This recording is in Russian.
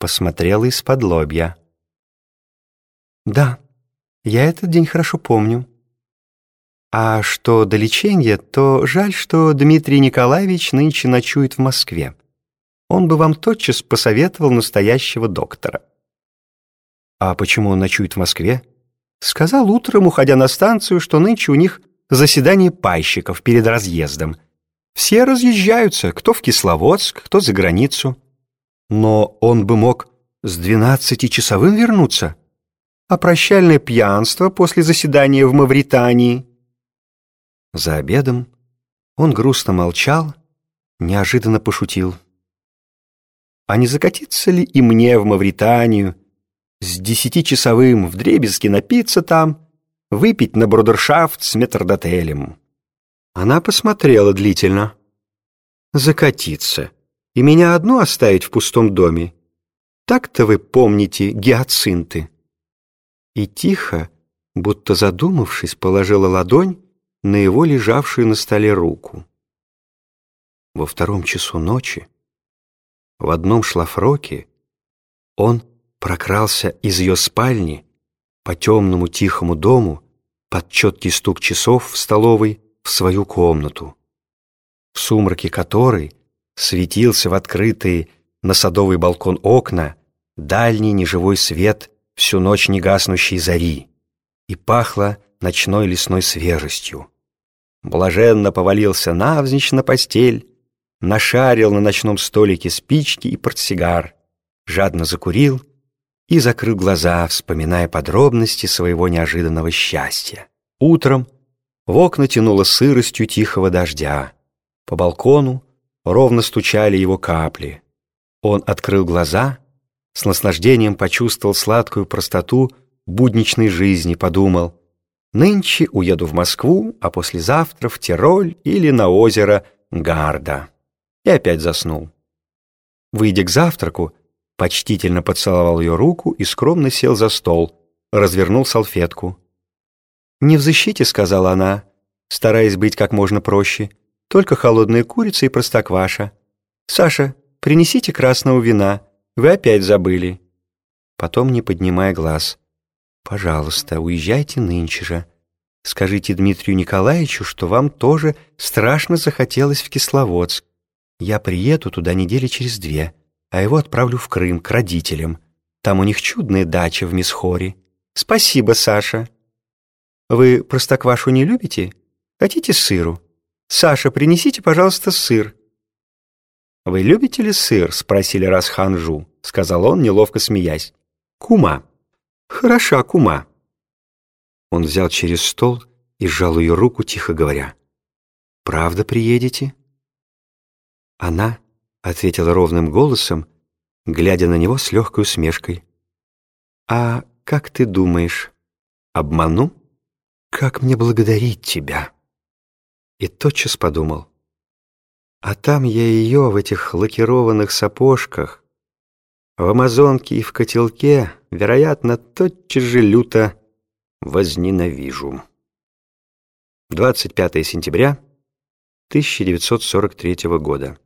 посмотрела из-под лобья. «Да, я этот день хорошо помню. А что до лечения, то жаль, что Дмитрий Николаевич нынче ночует в Москве. Он бы вам тотчас посоветовал настоящего доктора». «А почему он ночует в Москве?» Сказал утром, уходя на станцию, что нынче у них заседание пайщиков перед разъездом. Все разъезжаются, кто в Кисловодск, кто за границу. Но он бы мог с двенадцатичасовым вернуться. А прощальное пьянство после заседания в Мавритании? За обедом он грустно молчал, неожиданно пошутил. А не закатиться ли и мне в Мавританию, с десятичасовым вдребезги напиться там, выпить на брудершафт с метрдотелем. Она посмотрела длительно. Закатиться. И меня одну оставить в пустом доме. Так-то вы помните гиацинты. И тихо, будто задумавшись, положила ладонь на его лежавшую на столе руку. Во втором часу ночи в одном шлафроке он прокрался из ее спальни по темному тихому дому под четкий стук часов в столовой в свою комнату, в сумраке которой светился в открытые на садовый балкон окна дальний неживой свет всю ночь негаснущей зари и пахло ночной лесной свежестью. Блаженно повалился навзничь на постель, нашарил на ночном столике спички и портсигар, жадно закурил и закрыл глаза, вспоминая подробности своего неожиданного счастья. Утром в окна тянуло сыростью тихого дождя. По балкону ровно стучали его капли. Он открыл глаза, с наслаждением почувствовал сладкую простоту будничной жизни, подумал, «Нынче уеду в Москву, а послезавтра в Тироль или на озеро Гарда». И опять заснул. Выйдя к завтраку, почтительно поцеловал ее руку и скромно сел за стол, развернул салфетку. «Не в защите», — сказала она, стараясь быть как можно проще, «только холодная курица и простокваша. Саша, принесите красного вина, вы опять забыли». Потом, не поднимая глаз, «Пожалуйста, уезжайте нынче же. Скажите Дмитрию Николаевичу, что вам тоже страшно захотелось в Кисловодск. Я приеду туда недели через две» а его отправлю в Крым к родителям. Там у них чудная дача в Мисхоре. Спасибо, Саша. Вы простоквашу не любите? Хотите сыру? Саша, принесите, пожалуйста, сыр. Вы любите ли сыр? Спросили раз ханжу, сказал он, неловко смеясь. Кума. Хороша, кума. Он взял через стол и сжал ее руку, тихо говоря. «Правда приедете?» Она — ответила ровным голосом, глядя на него с легкой усмешкой. «А как ты думаешь, обману? Как мне благодарить тебя?» И тотчас подумал. А там я ее в этих лакированных сапожках, в амазонке и в котелке, вероятно, тотчас же люто возненавижу. 25 сентября 1943 года.